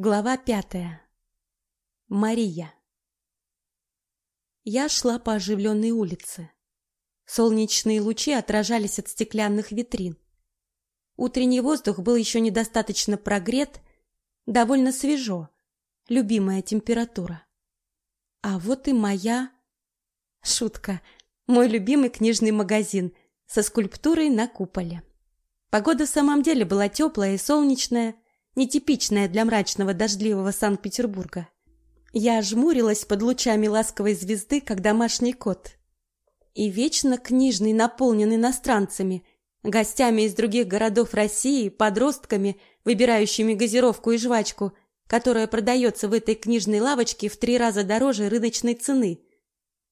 Глава пятая. Мария. Я шла по оживленной улице. Солнечные лучи отражались от стеклянных витрин. Утренний воздух был еще недостаточно прогрет, довольно свежо, любимая температура. А вот и моя... Шутка. Мой любимый книжный магазин со скульптурой на куполе. Погода в самом деле была теплая и солнечная, нетипичная для мрачного дождливого Санкт-Петербурга. Я жмурилась под лучами ласковой звезды, как домашний кот. И вечно книжный, наполнен иностранцами, гостями из других городов России, подростками, выбирающими газировку и жвачку, которая продается в этой книжной лавочке в три раза дороже рыночной цены.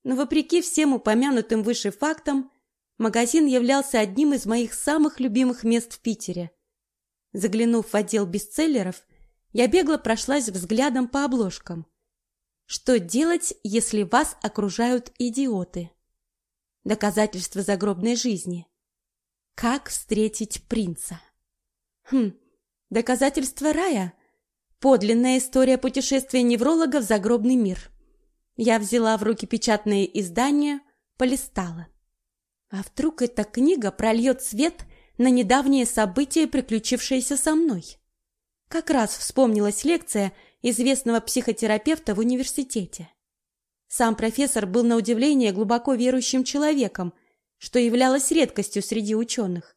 Но вопреки всем упомянутым выше фактам, магазин являлся одним из моих самых любимых мест в Питере. Заглянув в отдел бестселлеров, я бегло прошлась взглядом по обложкам. Что делать, если вас окружают идиоты? Доказательства загробной жизни. Как встретить принца? Хм, доказательства рая. Подлинная история путешествия невролога в загробный мир. Я взяла в руки печатное издание, полистала. А вдруг эта книга прольет свет на недавние события, приключившиеся со мной. Как раз вспомнилась лекция известного психотерапевта в университете. Сам профессор был на удивление глубоко верующим человеком, что являлось редкостью среди ученых.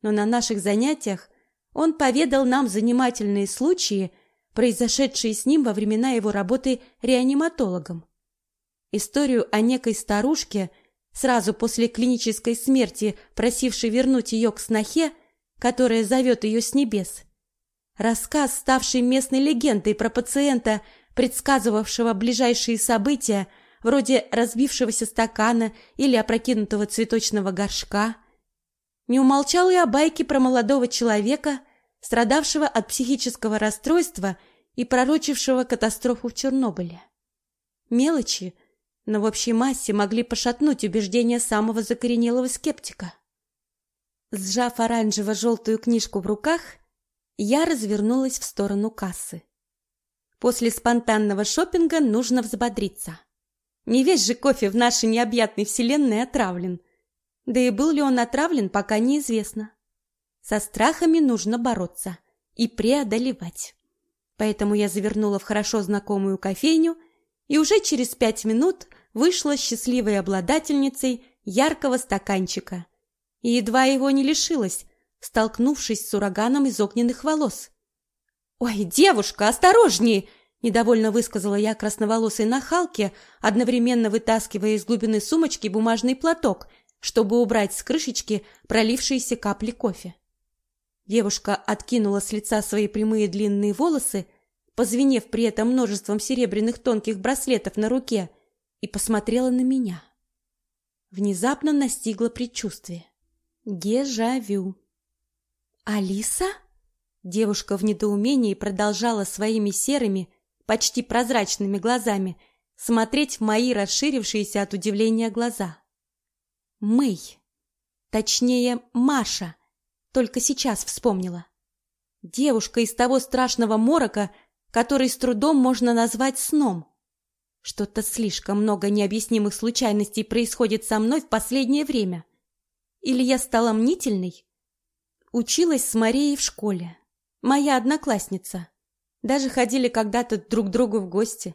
Но на наших занятиях он поведал нам занимательные случаи, произошедшие с ним во времена его работы реаниматологом. Историю о некой старушке – сразу после клинической смерти просивший вернуть ее к снохе, которая зовет ее с небес. Рассказ, ставший местной легендой про пациента, предсказывавшего ближайшие события, вроде разбившегося стакана или опрокинутого цветочного горшка. Не умолчал и о байке про молодого человека, страдавшего от психического расстройства и пророчившего катастрофу в Чернобыле. Мелочи, но в общей массе могли пошатнуть убеждения самого закоренелого скептика. Сжав оранжево-желтую книжку в руках, я развернулась в сторону кассы. После спонтанного шопинга нужно взбодриться. Не весь же кофе в нашей необъятной вселенной отравлен. Да и был ли он отравлен, пока неизвестно. Со страхами нужно бороться и преодолевать. Поэтому я завернула в хорошо знакомую кофейню и уже через пять минут вышла счастливой обладательницей яркого стаканчика. И едва его не лишилась, столкнувшись с ураганом из огненных волос. «Ой, девушка, осторожнее!» — недовольно высказала я красноволосой нахалке, одновременно вытаскивая из глубины сумочки бумажный платок, чтобы убрать с крышечки пролившиеся капли кофе. Девушка откинула с лица свои прямые длинные волосы, позвенев при этом множеством серебряных тонких браслетов на руке — и посмотрела на меня. Внезапно настигло предчувствие. Дежавю. «Алиса?» Девушка в недоумении продолжала своими серыми, почти прозрачными глазами смотреть в мои расширившиеся от удивления глаза. «Мэй. Точнее, Маша. Только сейчас вспомнила. Девушка из того страшного морока, который с трудом можно назвать сном. Что-то слишком много необъяснимых случайностей происходит со мной в последнее время. Или я стала мнительной? Училась с Марией в школе. Моя одноклассница. Даже ходили когда-то друг к другу в гости.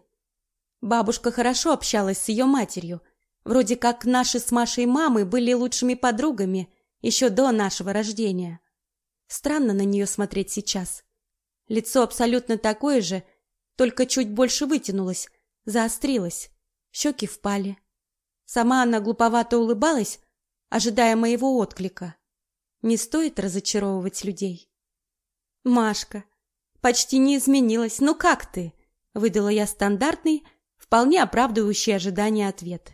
Бабушка хорошо общалась с ее матерью. Вроде как наши с Машей мамы были лучшими подругами еще до нашего рождения. Странно на нее смотреть сейчас. Лицо абсолютно такое же, только чуть больше вытянулось, заострилась, щеки впали. Сама она глуповато улыбалась, ожидая моего отклика. Не стоит разочаровывать людей. Машка, почти не изменилась. Ну как ты? выдала я стандартный, вполне оправдывающий ожидания ответ.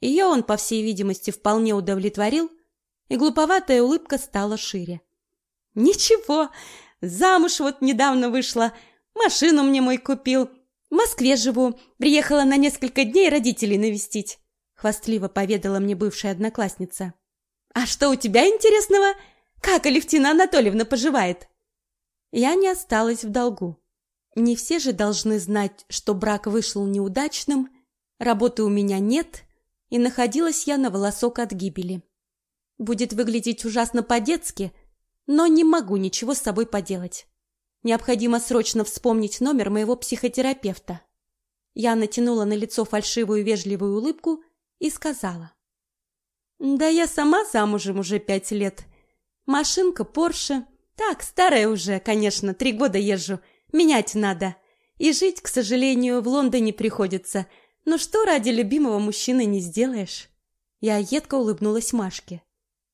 Ее он, по всей видимости, вполне удовлетворил, и глуповатая улыбка стала шире. Ничего, замуж вот недавно вышла, машину мне мой купил, в Москве живу. Приехала на несколько дней родителей навестить. Хвастливо поведала мне бывшая одноклассница. А что у тебя интересного? Как Алевтина Анатольевна поживает? Я не осталась в долгу. Не все же должны знать, что брак вышел неудачным, работы у меня нет, и находилась я на волосок от гибели. Будет выглядеть ужасно по-детски, но не могу ничего с собой поделать. Необходимо срочно вспомнить номер моего психотерапевта. Я натянула на лицо фальшивую вежливую улыбку и сказала. «Да я сама замужем уже пять лет. Машинка Порше. Так, старая уже, конечно, три года езжу. Менять надо. И жить, к сожалению, в Лондоне приходится. Но что ради любимого мужчины не сделаешь?» Я едко улыбнулась Машке.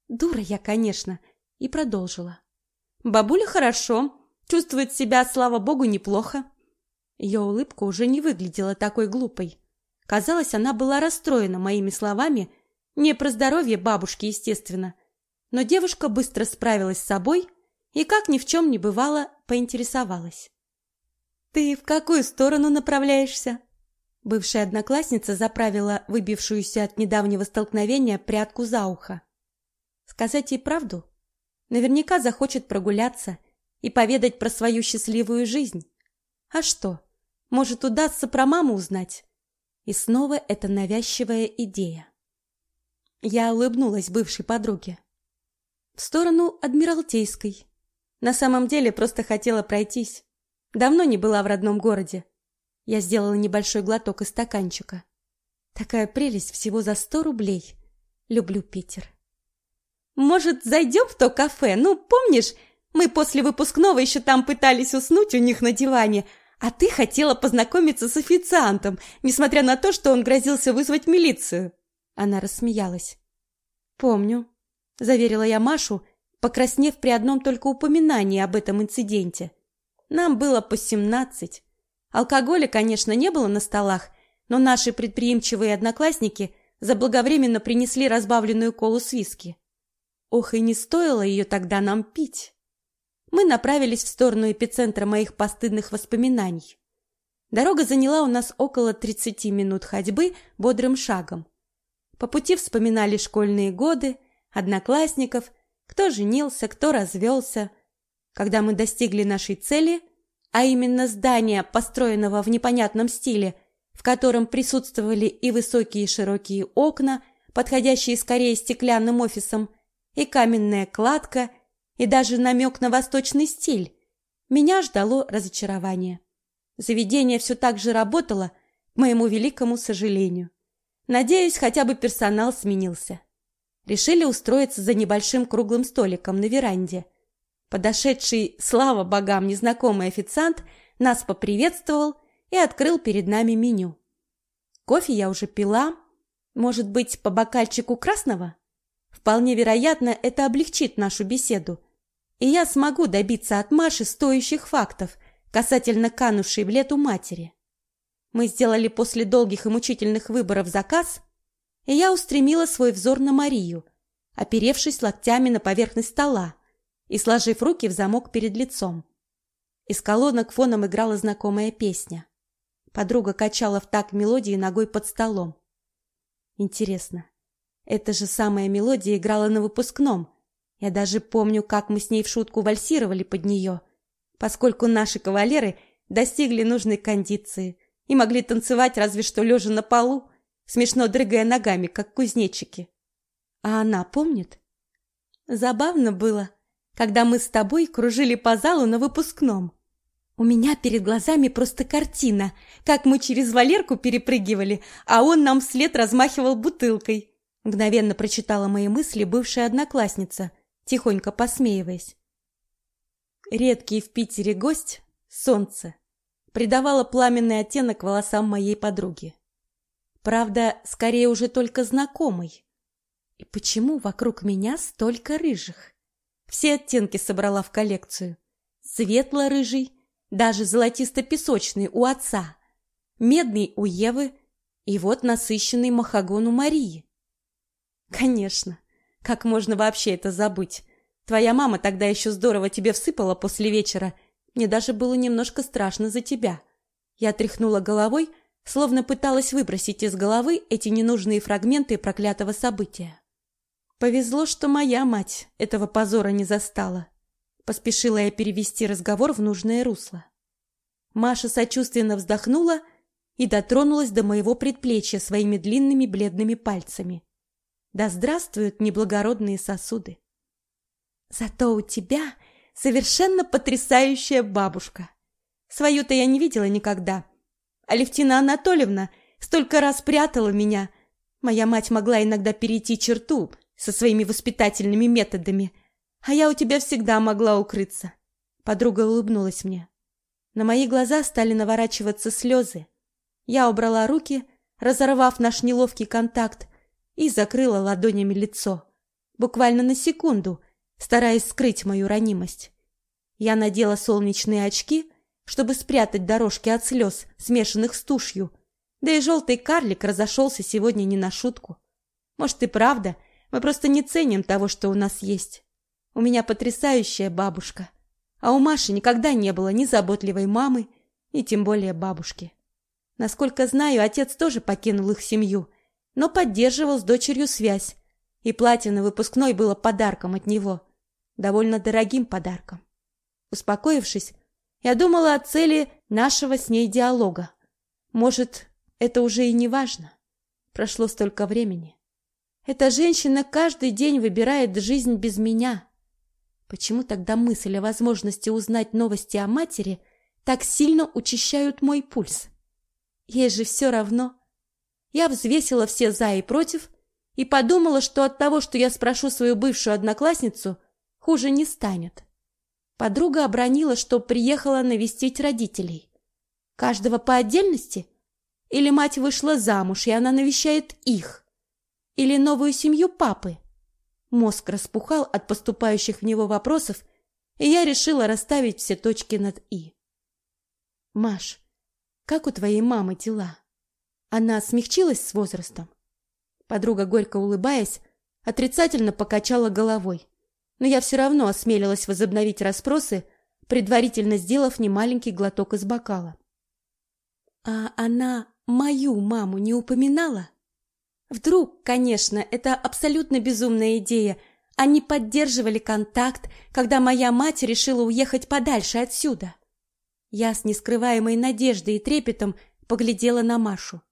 Дура я, конечно, и продолжила. «Бабуля хорошо, чувствует себя, слава богу, неплохо. Ее улыбка уже не выглядела такой глупой. Казалось, она была расстроена моими словами, не про здоровье бабушки, естественно. Но девушка быстро справилась с собой и, как ни в чем не бывало, поинтересовалась. «Ты в какую сторону направляешься?» Бывшая одноклассница заправила выбившуюся от недавнего столкновения прядку за ухо. Сказать ей правду? Наверняка захочет прогуляться и поведать про свою счастливую жизнь. А что? Может, удастся про маму узнать? И снова эта навязчивая идея. Я улыбнулась бывшей подруге. В сторону Адмиралтейской. На самом деле просто хотела пройтись. Давно не была в родном городе. Я сделала небольшой глоток из стаканчика. Такая прелесть всего за сто рублей. Люблю Питер. Может, зайдем в то кафе? Ну, помнишь, мы после выпускного еще там пытались уснуть у них на диване, а ты хотела познакомиться с официантом, несмотря на то, что он грозился вызвать милицию. Она рассмеялась. Помню, заверила я Машу, покраснев при одном только упоминании об этом инциденте. Нам было по семнадцать. Алкоголя, конечно, не было на столах, но наши предприимчивые одноклассники заблаговременно принесли разбавленную колу с виски. Ох, и не стоило ее тогда нам пить. Мы направились в сторону эпицентра моих постыдных воспоминаний. Дорога заняла у нас около 30 минут ходьбы бодрым шагом. По пути вспоминали школьные годы, одноклассников, кто женился, кто развелся. Когда мы достигли нашей цели, а именно здания, построенного в непонятном стиле, в котором присутствовали и высокие широкие окна, подходящие скорее стеклянным офисам, и каменная кладка, и даже намек на восточный стиль. Меня ждало разочарование. Заведение все так же работало, к моему великому сожалению. Надеюсь, хотя бы персонал сменился. Решили устроиться за небольшим круглым столиком на веранде. Подошедший, слава богам, незнакомый официант нас поприветствовал и открыл перед нами меню. Кофе я уже пила, может быть, по бокальчику красного? Вполне вероятно, это облегчит нашу беседу, и я смогу добиться от Маши стоящих фактов касательно канувшей в лету матери. Мы сделали после долгих и мучительных выборов заказ, и я устремила свой взор на Марию, оперевшись локтями на поверхность стола и сложив руки в замок перед лицом. Из колонок фоном играла знакомая песня. Подруга качала в такт мелодии ногой под столом. Интересно, эта же самая мелодия играла на выпускном. Я даже помню, как мы с ней в шутку вальсировали под нее, поскольку наши кавалеры достигли нужной кондиции и могли танцевать разве что лежа на полу, смешно дрыгая ногами, как кузнечики. А она помнит? Забавно было, когда мы с тобой кружили по залу на выпускном. У меня перед глазами просто картина, как мы через Валерку перепрыгивали, а он нам вслед размахивал бутылкой. Мгновенно прочитала мои мысли бывшая одноклассница, тихонько посмеиваясь. Редкий в Питере гость, солнце, придавало пламенный оттенок волосам моей подруги. Правда, скорее уже только знакомый. И почему вокруг меня столько рыжих? Все оттенки собрала в коллекцию. Светло-рыжий, даже золотисто-песочный у отца, медный у Евы и вот насыщенный махагон у Марии. Конечно. Как можно вообще это забыть? Твоя мама тогда еще здорово тебе всыпала после вечера. Мне даже было немножко страшно за тебя. Я тряхнула головой, словно пыталась выбросить из головы эти ненужные фрагменты проклятого события. Повезло, что моя мать этого позора не застала. Поспешила я перевести разговор в нужное русло. Маша сочувственно вздохнула и дотронулась до моего предплечья своими длинными бледными пальцами. Да здравствуют неблагородные сосуды! Зато у тебя совершенно потрясающая бабушка. Свою-то я не видела никогда. Алевтина Анатольевна столько раз прятала меня. Моя мать могла иногда перейти черту со своими воспитательными методами, а я у тебя всегда могла укрыться. Подруга улыбнулась мне. На мои глаза стали наворачиваться слезы. Я убрала руки, разорвав наш неловкий контакт, и закрыла ладонями лицо. Буквально на секунду, стараясь скрыть мою ранимость. Я надела солнечные очки, чтобы спрятать дорожки от слез, смешанных с тушью. Да и желтый карлик разошелся сегодня не на шутку. Может и правда, мы просто не ценим того, что у нас есть. У меня потрясающая бабушка. А у Маши никогда не было ни заботливой мамы, ни тем более бабушки. Насколько знаю, отец тоже покинул их семью, но поддерживал с дочерью связь, и платье на выпускной было подарком от него довольно дорогим подарком. Успокоившись, я думала о цели нашего с ней диалога. Может, это уже и не важно. Прошло столько времени. Эта женщина каждый день выбирает жизнь без меня. Почему тогда мысль о возможности узнать новости о матери так сильно учащают мой пульс? Ей же все равно. Я взвесила все «за» и «против» и подумала, что от того, что я спрошу свою бывшую одноклассницу, хуже не станет. Подруга обронила, что приехала навестить родителей. Каждого по отдельности? Или мать вышла замуж, и она навещает их? Или новую семью папы? Мозг распухал от поступающих в него вопросов, и я решила расставить все точки над «и». «Маш, как у твоей мамы дела? Она смягчилась с возрастом?» Подруга, горько улыбаясь, отрицательно покачала головой но я все равно осмелилась возобновить расспросы, предварительно сделав немаленький глоток из бокала. «А она мою маму не упоминала?» Вдруг, конечно, это абсолютно безумная идея. Они поддерживали контакт, когда моя мать решила уехать подальше отсюда. Я с нескрываемой надеждой и трепетом поглядела на Машу.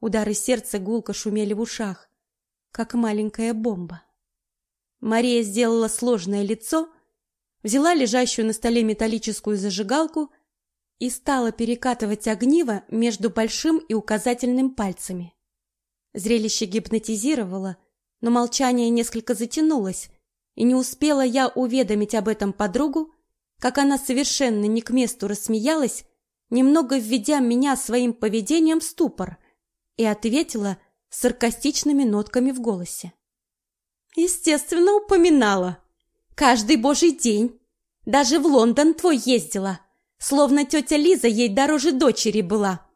Удары сердца гулко шумели в ушах, как маленькая бомба. Мария сделала сложное лицо, взяла лежащую на столе металлическую зажигалку и стала перекатывать огниво между большим и указательным пальцами. Зрелище гипнотизировало, но молчание несколько затянулось, и не успела я уведомить об этом подругу, как она совершенно не к месту рассмеялась, немного введя меня своим поведением в ступор, и ответила с саркастичными нотками в голосе. Естественно, упоминала. Каждый божий день. Даже в Лондон твой ездила. Словно тетя Лиза ей дороже дочери была.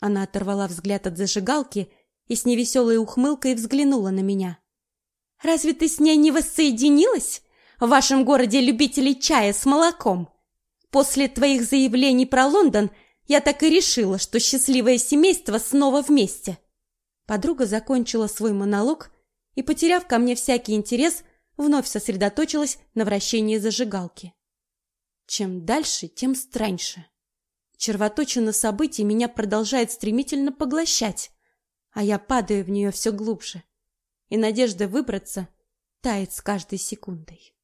Она оторвала взгляд от зажигалки и с невеселой ухмылкой взглянула на меня. «Разве ты с ней не воссоединилась? В вашем городе любителей чая с молоком. После твоих заявлений про Лондон я так и решила, что счастливое семейство снова вместе». Подруга закончила свой монолог и, потеряв ко мне всякий интерес, вновь сосредоточилась на вращении зажигалки. Чем дальше, тем страньше. Червоточина событий меня продолжает стремительно поглощать, а я падаю в нее все глубже, и надежда выбраться тает с каждой секундой.